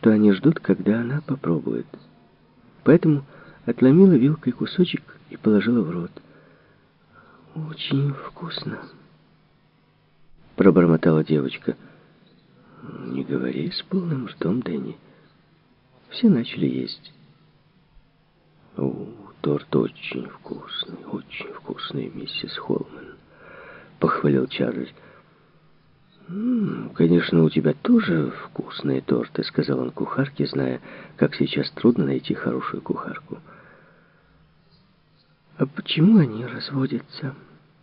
что они ждут, когда она попробует. Поэтому отломила вилкой кусочек и положила в рот. «Очень вкусно», — пробормотала девочка. «Не говори с полным ртом, Дэнни». Все начали есть. «О, торт очень вкусный, очень вкусный, миссис Холман», — похвалил Чарльз. «Конечно, у тебя тоже вкусные торты», — сказал он кухарке, зная, как сейчас трудно найти хорошую кухарку. «А почему они разводятся?»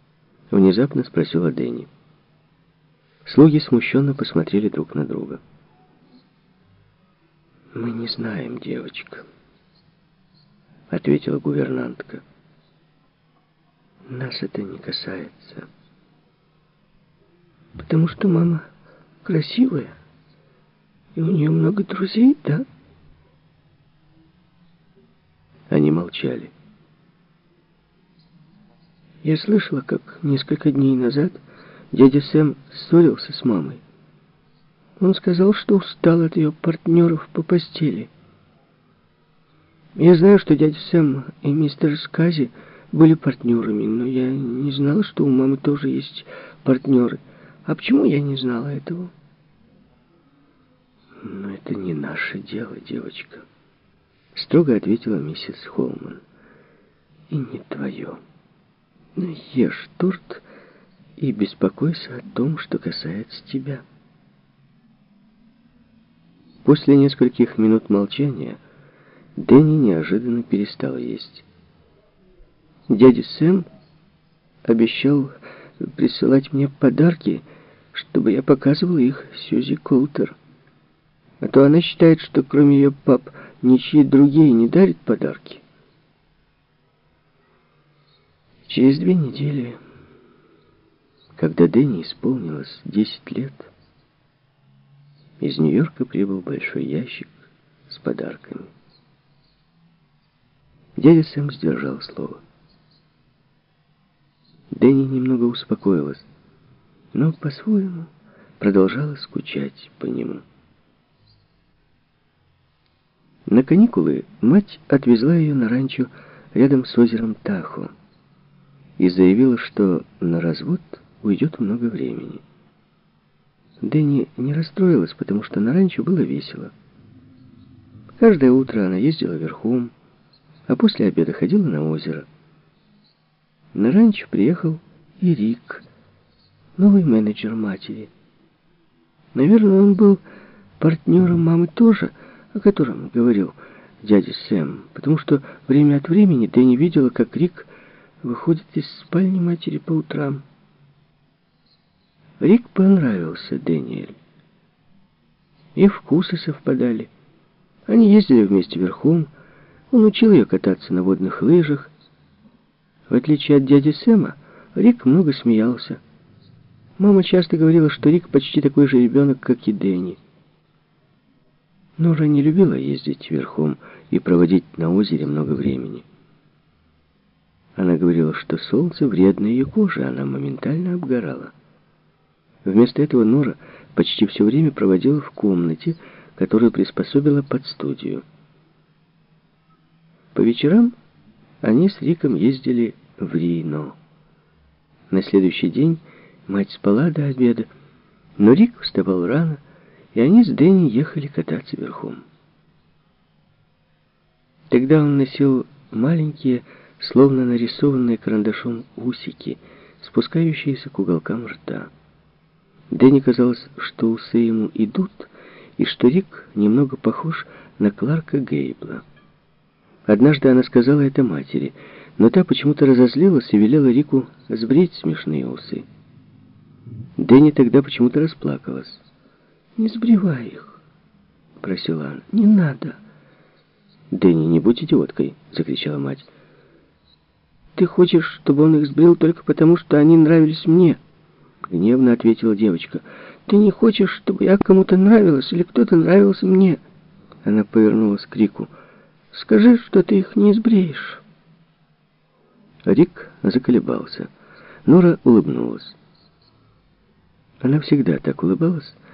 — внезапно спросила Дэнни. Слуги смущенно посмотрели друг на друга. «Мы не знаем, девочка», — ответила гувернантка. «Нас это не касается» потому что мама красивая, и у нее много друзей, да?» Они молчали. Я слышала, как несколько дней назад дядя Сэм ссорился с мамой. Он сказал, что устал от ее партнеров по постели. Я знаю, что дядя Сэм и мистер Скази были партнерами, но я не знала, что у мамы тоже есть партнеры. А почему я не знала этого? Но это не наше дело, девочка. Строго ответила миссис Холман. И не твое. Ну, ешь торт и беспокойся о том, что касается тебя. После нескольких минут молчания Дэнни неожиданно перестала есть. Дядя Сэм обещал присылать мне подарки, чтобы я показывал их Сьюзи Колтер. А то она считает, что кроме ее пап ничьи другие не дарят подарки. Через две недели, когда Дэнни исполнилось 10 лет, из Нью-Йорка прибыл большой ящик с подарками. Дядя Сэм сдержал слово. Дэнни немного успокоилась но по-своему продолжала скучать по нему. На каникулы мать отвезла ее на ранчо рядом с озером Тахо и заявила, что на развод уйдет много времени. Дэнни не расстроилась, потому что на ранчо было весело. Каждое утро она ездила верхом, а после обеда ходила на озеро. На ранчо приехал и Рик, новый менеджер матери. Наверное, он был партнером мамы тоже, о котором говорил дядя Сэм, потому что время от времени Дэнни видела, как Рик выходит из спальни матери по утрам. Рик понравился Дэниэль. И вкусы совпадали. Они ездили вместе верхом, он учил ее кататься на водных лыжах. В отличие от дяди Сэма, Рик много смеялся. Мама часто говорила, что Рик почти такой же ребенок, как и Дэнни. Нора не любила ездить верхом и проводить на озере много времени. Она говорила, что солнце вредно ее коже, она моментально обгорала. Вместо этого Нора почти все время проводила в комнате, которую приспособила под студию. По вечерам они с Риком ездили в Рино. На следующий день Мать спала до обеда, но Рик вставал рано, и они с Дэнни ехали кататься верхом. Тогда он носил маленькие, словно нарисованные карандашом усики, спускающиеся к уголкам рта. Дэнни казалось, что усы ему идут, и что Рик немного похож на Кларка Гейбла. Однажды она сказала это матери, но та почему-то разозлилась и велела Рику сбрить смешные усы. Дэнни тогда почему-то расплакалась. «Не сбривай их», — просила она. «Не надо». «Дэнни, не будь идиоткой», — закричала мать. «Ты хочешь, чтобы он их сбрил только потому, что они нравились мне?» Гневно ответила девочка. «Ты не хочешь, чтобы я кому-то нравилась или кто-то нравился мне?» Она повернулась к Рику. «Скажи, что ты их не сбреешь». Рик заколебался. Нора улыбнулась. Она всегда так улыбалась,